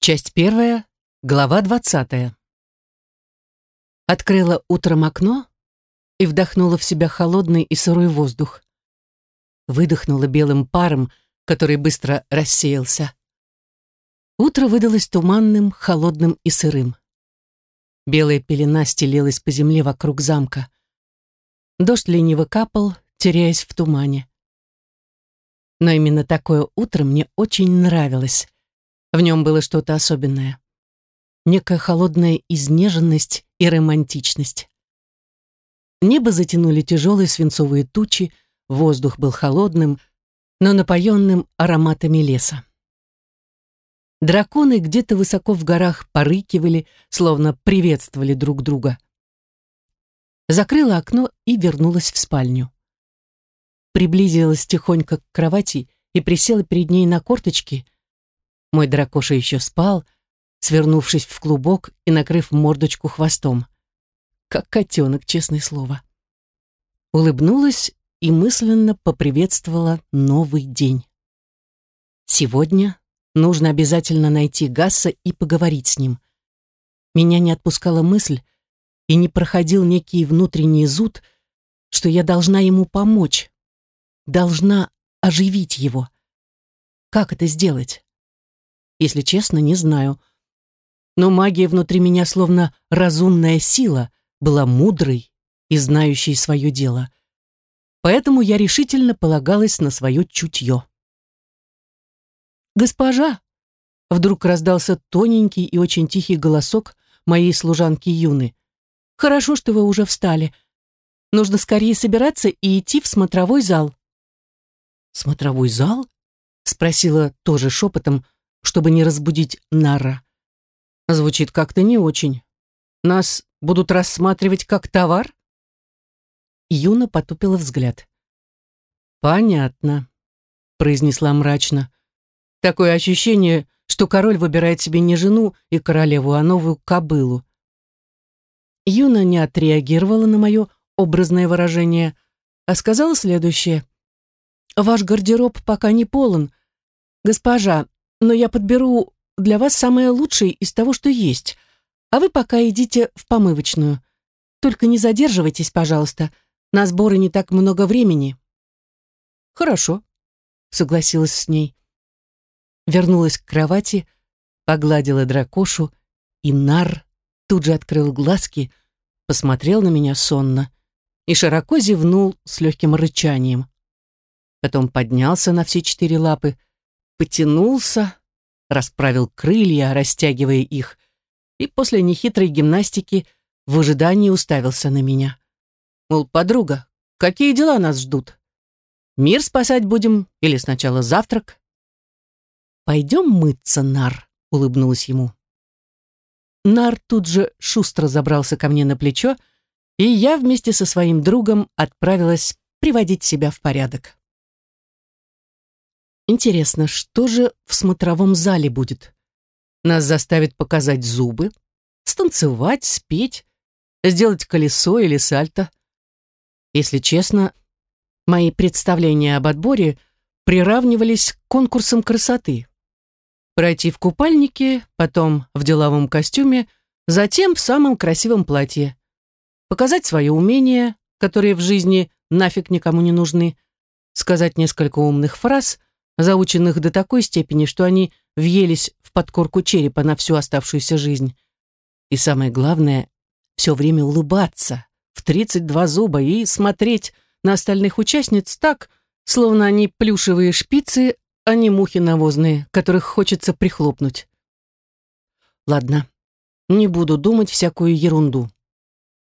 Часть первая, глава двадцатая. Открыла утром окно и вдохнула в себя холодный и сырой воздух. Выдохнула белым паром, который быстро рассеялся. Утро выдалось туманным, холодным и сырым. Белая пелена стелилась по земле вокруг замка. Дождь лениво капал, теряясь в тумане. Но именно такое утро мне очень нравилось. В нем было что-то особенное. Некая холодная изнеженность и романтичность. Небо затянули тяжелые свинцовые тучи, воздух был холодным, но напоенным ароматами леса. Драконы где-то высоко в горах порыкивали, словно приветствовали друг друга. Закрыла окно и вернулась в спальню. Приблизилась тихонько к кровати и присела перед ней на корточки — мой дракоша еще спал, свернувшись в клубок и накрыв мордочку хвостом. Как котенок, честное слово. Улыбнулась и мысленно поприветствовала новый день. Сегодня нужно обязательно найти Гасса и поговорить с ним. Меня не отпускала мысль, и не проходил некий внутренний зуд, что я должна ему помочь, должна оживить его. Как это сделать? Если честно, не знаю. Но магия внутри меня, словно разумная сила, была мудрой и знающей свое дело. Поэтому я решительно полагалась на свое чутье. «Госпожа!» Вдруг раздался тоненький и очень тихий голосок моей служанки Юны. «Хорошо, что вы уже встали. Нужно скорее собираться и идти в смотровой зал». «Смотровой зал?» спросила тоже шепотом, чтобы не разбудить Нара. Звучит как-то не очень. Нас будут рассматривать как товар? Юна потупила взгляд. Понятно, произнесла мрачно. Такое ощущение, что король выбирает себе не жену и королеву, а новую кобылу. Юна не отреагировала на мое образное выражение, а сказала следующее. «Ваш гардероб пока не полон. Госпожа, но я подберу для вас самое лучшее из того, что есть. А вы пока идите в помывочную. Только не задерживайтесь, пожалуйста. На сборы не так много времени». «Хорошо», — согласилась с ней. Вернулась к кровати, погладила дракошу, и нар тут же открыл глазки, посмотрел на меня сонно и широко зевнул с легким рычанием. Потом поднялся на все четыре лапы, потянулся, расправил крылья, растягивая их, и после нехитрой гимнастики в ожидании уставился на меня. Мол, подруга, какие дела нас ждут? Мир спасать будем или сначала завтрак? Пойдем мыться, Нар, улыбнулась ему. Нар тут же шустро забрался ко мне на плечо, и я вместе со своим другом отправилась приводить себя в порядок. Интересно, что же в смотровом зале будет? Нас заставят показать зубы, станцевать, спеть, сделать колесо или сальто. Если честно, мои представления об отборе приравнивались к конкурсам красоты. Пройти в купальнике, потом в деловом костюме, затем в самом красивом платье. Показать свое умение, которые в жизни нафиг никому не нужны, сказать несколько умных фраз заученных до такой степени, что они въелись в подкорку черепа на всю оставшуюся жизнь. И самое главное, все время улыбаться в 32 зуба и смотреть на остальных участниц так, словно они плюшевые шпицы, а не мухи навозные, которых хочется прихлопнуть. Ладно, не буду думать всякую ерунду.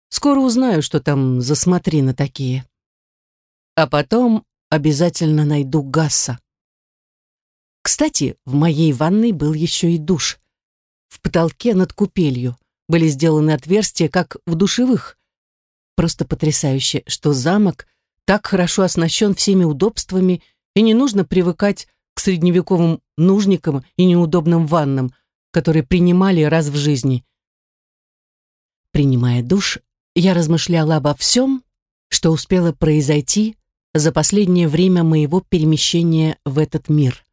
Скоро узнаю, что там за смотрины такие. А потом обязательно найду Гасса. Кстати, в моей ванной был еще и душ. В потолке над купелью были сделаны отверстия, как в душевых. Просто потрясающе, что замок так хорошо оснащен всеми удобствами, и не нужно привыкать к средневековым нужникам и неудобным ваннам, которые принимали раз в жизни. Принимая душ, я размышляла обо всем, что успело произойти за последнее время моего перемещения в этот мир.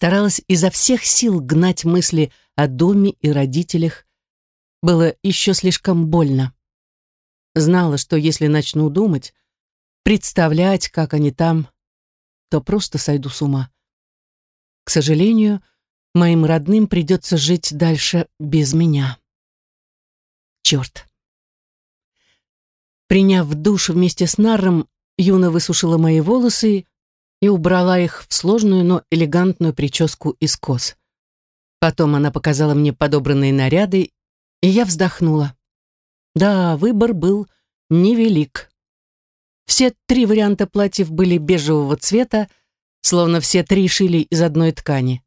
Старалась изо всех сил гнать мысли о доме и родителях. Было еще слишком больно. Знала, что если начну думать, представлять, как они там, то просто сойду с ума. К сожалению, моим родным придется жить дальше без меня. Черт. Приняв душ вместе с Нарром, Юна высушила мои волосы и убрала их в сложную, но элегантную прическу из кос. Потом она показала мне подобранные наряды, и я вздохнула. Да, выбор был невелик. Все три варианта платьев были бежевого цвета, словно все три шили из одной ткани.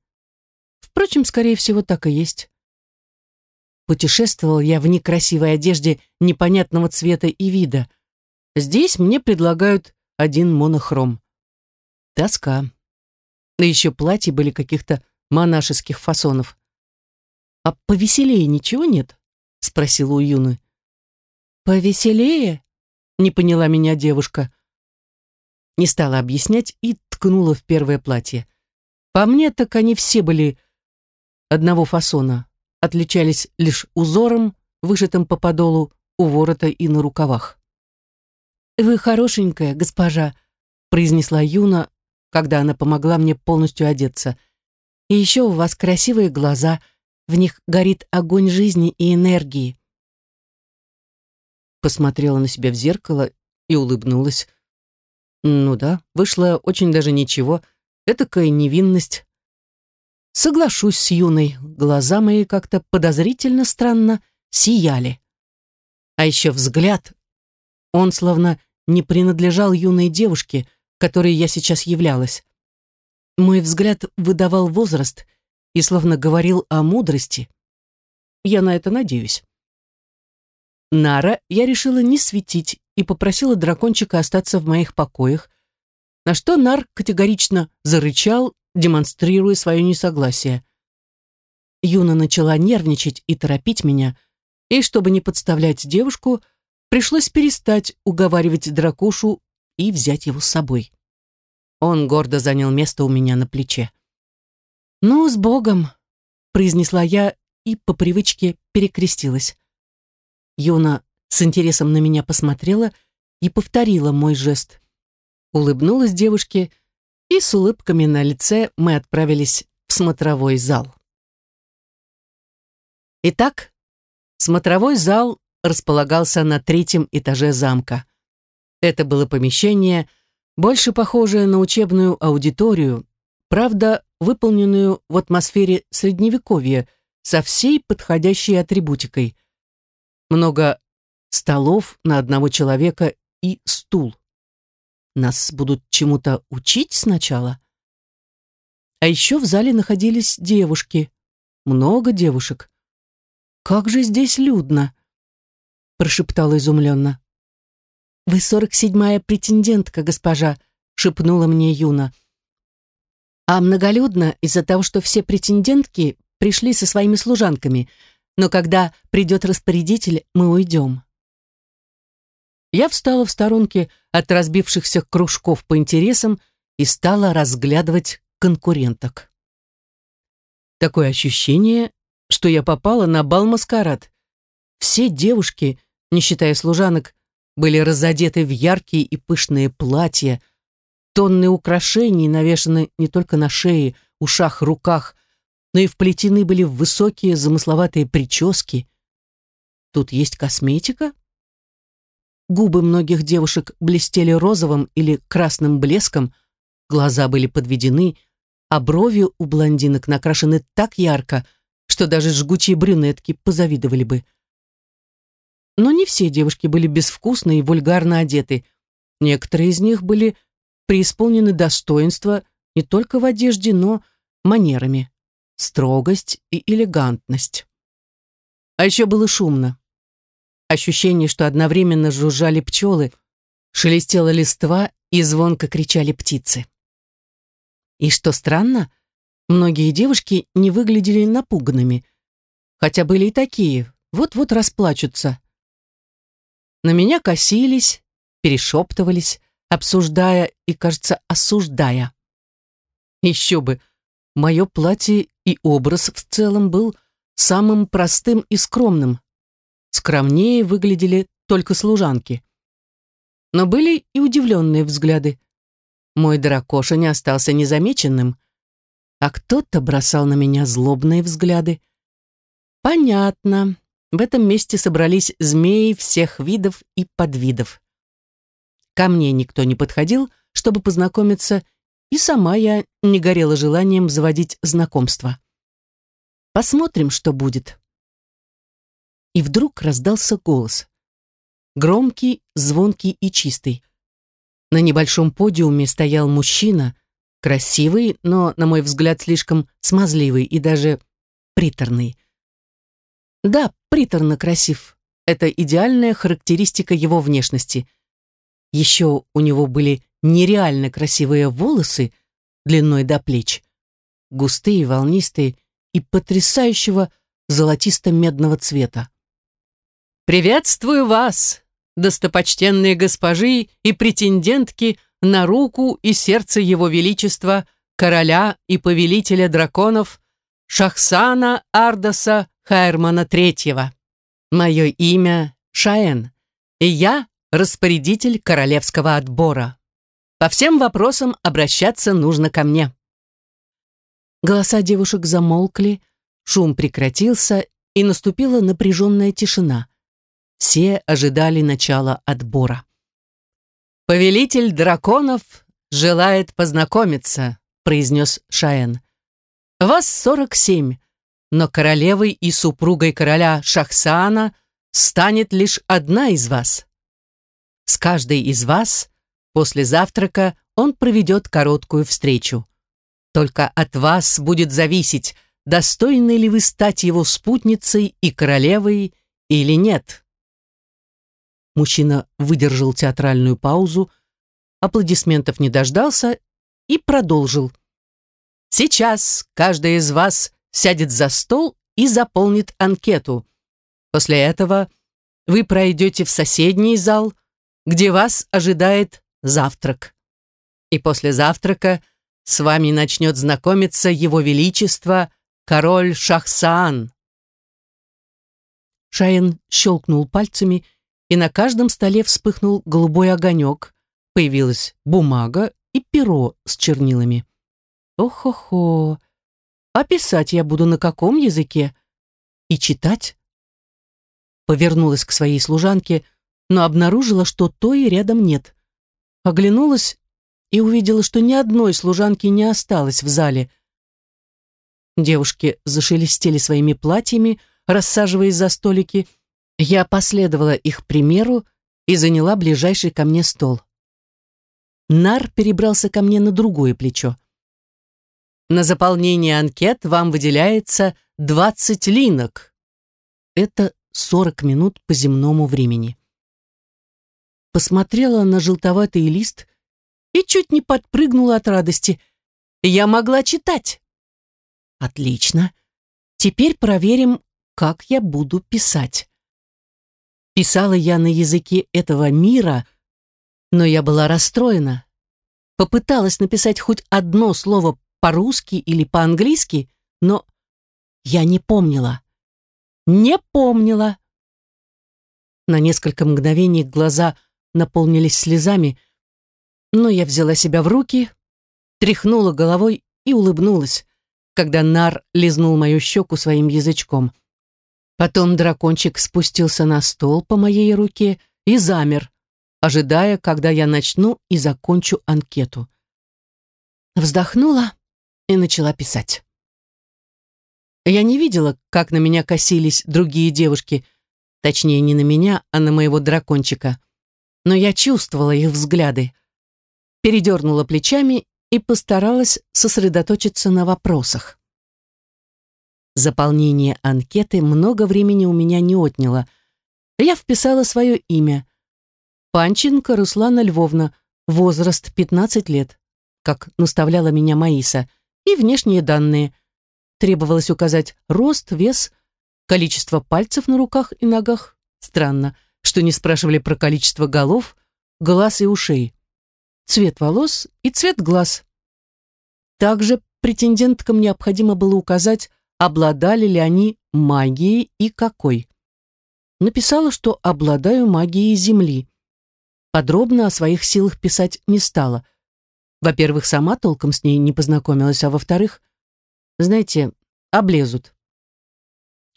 Впрочем, скорее всего, так и есть. Путешествовал я в некрасивой одежде непонятного цвета и вида. Здесь мне предлагают один монохром. Тоска. Да еще платья были каких-то монашеских фасонов. «А повеселее ничего нет?» — спросила у Юны. «Повеселее?» — не поняла меня девушка. Не стала объяснять и ткнула в первое платье. По мне, так они все были одного фасона, отличались лишь узором, вышитым по подолу у ворота и на рукавах. «Вы хорошенькая, госпожа», — произнесла Юна, когда она помогла мне полностью одеться. «И еще у вас красивые глаза, в них горит огонь жизни и энергии». Посмотрела на себя в зеркало и улыбнулась. Ну да, вышло очень даже ничего, этакая невинность. Соглашусь с юной, глаза мои как-то подозрительно странно сияли. А еще взгляд. Он словно не принадлежал юной девушке, которой я сейчас являлась. Мой взгляд выдавал возраст и словно говорил о мудрости. Я на это надеюсь. Нара я решила не светить и попросила дракончика остаться в моих покоях, на что Нар категорично зарычал демонстрируя свое несогласие. Юна начала нервничать и торопить меня, и, чтобы не подставлять девушку, пришлось перестать уговаривать дракушу и взять его с собой. Он гордо занял место у меня на плече. «Ну, с Богом!» — произнесла я и по привычке перекрестилась. Юна с интересом на меня посмотрела и повторила мой жест. Улыбнулась девушке и с улыбками на лице мы отправились в смотровой зал. Итак, смотровой зал располагался на третьем этаже замка. Это было помещение, больше похожее на учебную аудиторию, правда, выполненную в атмосфере средневековья со всей подходящей атрибутикой. Много столов на одного человека и стул. Нас будут чему-то учить сначала? А еще в зале находились девушки. Много девушек. «Как же здесь людно!» прошептала изумленно. «Вы сорок седьмая претендентка, госпожа», шепнула мне Юна. «А многолюдно из-за того, что все претендентки пришли со своими служанками, но когда придет распорядитель, мы уйдем». Я встала в сторонке от разбившихся кружков по интересам и стала разглядывать конкуренток. Такое ощущение, что я попала на бал-маскарад. Все девушки, не считая служанок, были разодеты в яркие и пышные платья, тонны украшений навешаны не только на шее, ушах, руках, но и вплетены были в высокие замысловатые прически. Тут есть косметика? Губы многих девушек блестели розовым или красным блеском, глаза были подведены, а брови у блондинок накрашены так ярко, что даже жгучие брюнетки позавидовали бы. Но не все девушки были безвкусно и вульгарно одеты. Некоторые из них были преисполнены достоинства не только в одежде, но манерами, строгость и элегантность. А еще было шумно. Ощущение, что одновременно жужжали пчелы, шелестела листва и звонко кричали птицы. И что странно, многие девушки не выглядели напуганными, хотя были и такие, вот-вот расплачутся. На меня косились, перешептывались, обсуждая и, кажется, осуждая. Еще бы, мое платье и образ в целом был самым простым и скромным. Скромнее выглядели только служанки. Но были и удивленные взгляды. Мой дракоша не остался незамеченным, а кто-то бросал на меня злобные взгляды. Понятно, в этом месте собрались змеи всех видов и подвидов. Ко мне никто не подходил, чтобы познакомиться, и сама я не горела желанием заводить знакомства. Посмотрим, что будет. И вдруг раздался голос. Громкий, звонкий и чистый. На небольшом подиуме стоял мужчина, красивый, но, на мой взгляд, слишком смазливый и даже приторный. Да, приторно красив. Это идеальная характеристика его внешности. Еще у него были нереально красивые волосы длиной до плеч, густые, волнистые и потрясающего золотисто-медного цвета. «Приветствую вас, достопочтенные госпожи и претендентки на руку и сердце его величества, короля и повелителя драконов Шахсана Ардаса Хайрмана Третьего. Мое имя Шаэн, и я распорядитель королевского отбора. По всем вопросам обращаться нужно ко мне. Голоса девушек замолкли, шум прекратился, и наступила напряженная тишина. Все ожидали начала отбора. «Повелитель драконов желает познакомиться», произнес Шаэн. «Вас сорок семь, но королевой и супругой короля Шахсаана станет лишь одна из вас. С каждой из вас после завтрака он проведет короткую встречу. Только от вас будет зависеть, достойны ли вы стать его спутницей и королевой или нет. Мужчина выдержал театральную паузу, аплодисментов не дождался и продолжил. Сейчас каждый из вас сядет за стол и заполнит анкету. После этого вы пройдете в соседний зал, где вас ожидает завтрак. И после завтрака с вами начнет знакомиться Его Величество, король Шахсаан. Шаин щелкнул пальцами, и на каждом столе вспыхнул голубой огонек. Появилась бумага и перо с чернилами. Ох-хо-хо! А писать я буду на каком языке? И читать? Повернулась к своей служанке, но обнаружила, что той рядом нет. Оглянулась и увидела, что ни одной служанки не осталось в зале. Девушки зашелестели своими платьями, рассаживаясь за столики. Я последовала их примеру и заняла ближайший ко мне стол. Нар перебрался ко мне на другое плечо. На заполнение анкет вам выделяется 20 линок. Это 40 минут по земному времени. Посмотрела на желтоватый лист и чуть не подпрыгнула от радости. Я могла читать. Отлично. Теперь проверим, как я буду писать. Писала я на языке этого мира, но я была расстроена. Попыталась написать хоть одно слово по-русски или по-английски, но я не помнила. Не помнила. На несколько мгновений глаза наполнились слезами, но я взяла себя в руки, тряхнула головой и улыбнулась, когда Нар лизнул мою щеку своим язычком. Потом дракончик спустился на стол по моей руке и замер, ожидая, когда я начну и закончу анкету. Вздохнула и начала писать. Я не видела, как на меня косились другие девушки, точнее, не на меня, а на моего дракончика. Но я чувствовала их взгляды, передернула плечами и постаралась сосредоточиться на вопросах. Заполнение анкеты много времени у меня не отняло. Я вписала свое имя. Панченко Руслана Львовна, возраст 15 лет, как наставляла меня Маиса – и внешние данные. Требовалось указать рост, вес, количество пальцев на руках и ногах. Странно, что не спрашивали про количество голов, глаз и ушей. Цвет волос и цвет глаз. Также претенденткам необходимо было указать, обладали ли они магией и какой. Написала, что обладаю магией Земли. Подробно о своих силах писать не стала. Во-первых, сама толком с ней не познакомилась, а во-вторых, знаете, облезут.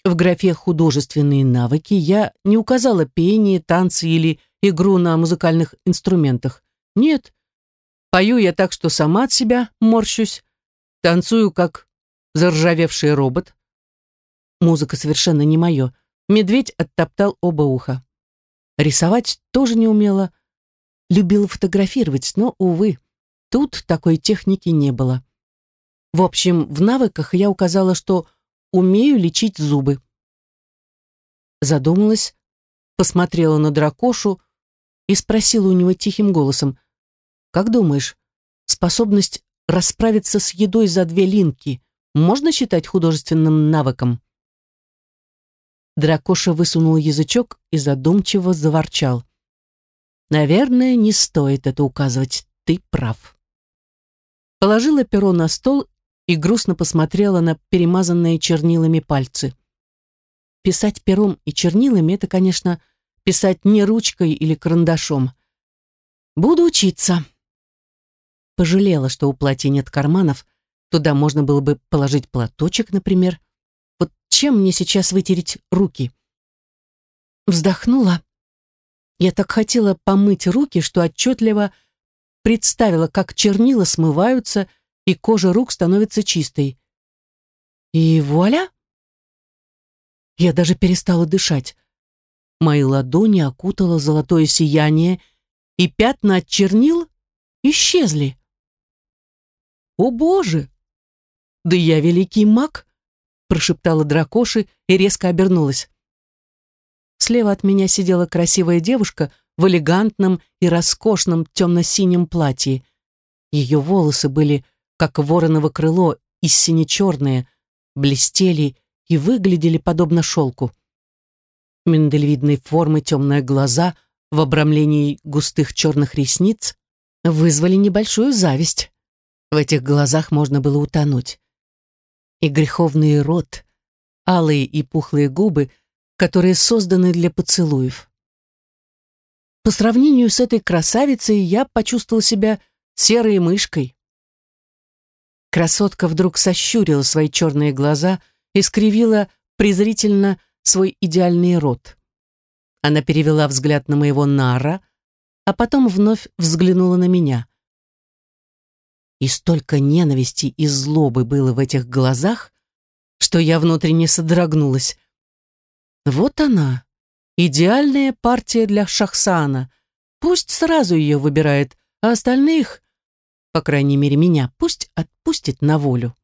В графе «художественные навыки» я не указала пение, танцы или игру на музыкальных инструментах. Нет, пою я так, что сама от себя морщусь, танцую, как заржавевший робот. Музыка совершенно не мое. Медведь оттоптал оба уха. Рисовать тоже не умела. Любила фотографировать, но, увы, тут такой техники не было. В общем, в навыках я указала, что умею лечить зубы. Задумалась, посмотрела на дракошу и спросила у него тихим голосом, «Как думаешь, способность расправиться с едой за две линки можно считать художественным навыком?» Дракоша высунул язычок и задумчиво заворчал. «Наверное, не стоит это указывать, ты прав». Положила перо на стол и грустно посмотрела на перемазанные чернилами пальцы. Писать пером и чернилами — это, конечно, писать не ручкой или карандашом. Буду учиться. Пожалела, что у платья нет карманов, туда можно было бы положить платочек, например. Вот чем мне сейчас вытереть руки? Вздохнула. Я так хотела помыть руки, что отчетливо представила, как чернила смываются и кожа рук становится чистой. И вуаля! Я даже перестала дышать. Мои ладони окутало золотое сияние, и пятна от чернил исчезли. «О, Боже! Да я великий маг!» прошептала дракоши и резко обернулась. Слева от меня сидела красивая девушка в элегантном и роскошном темно-синем платье. Ее волосы были как вороново крыло, и сине-черные, блестели и выглядели подобно шелку. Миндалевидной формы темные глаза в обрамлении густых черных ресниц вызвали небольшую зависть. В этих глазах можно было утонуть. И греховный рот, алые и пухлые губы, которые созданы для поцелуев. По сравнению с этой красавицей я почувствовал себя серой мышкой. Красотка вдруг сощурила свои черные глаза и скривила презрительно свой идеальный рот. Она перевела взгляд на моего нара, а потом вновь взглянула на меня. И столько ненависти и злобы было в этих глазах, что я внутренне содрогнулась. Вот она, идеальная партия для Шахсана. Пусть сразу ее выбирает, а остальных по крайней мере меня, пусть отпустит на волю.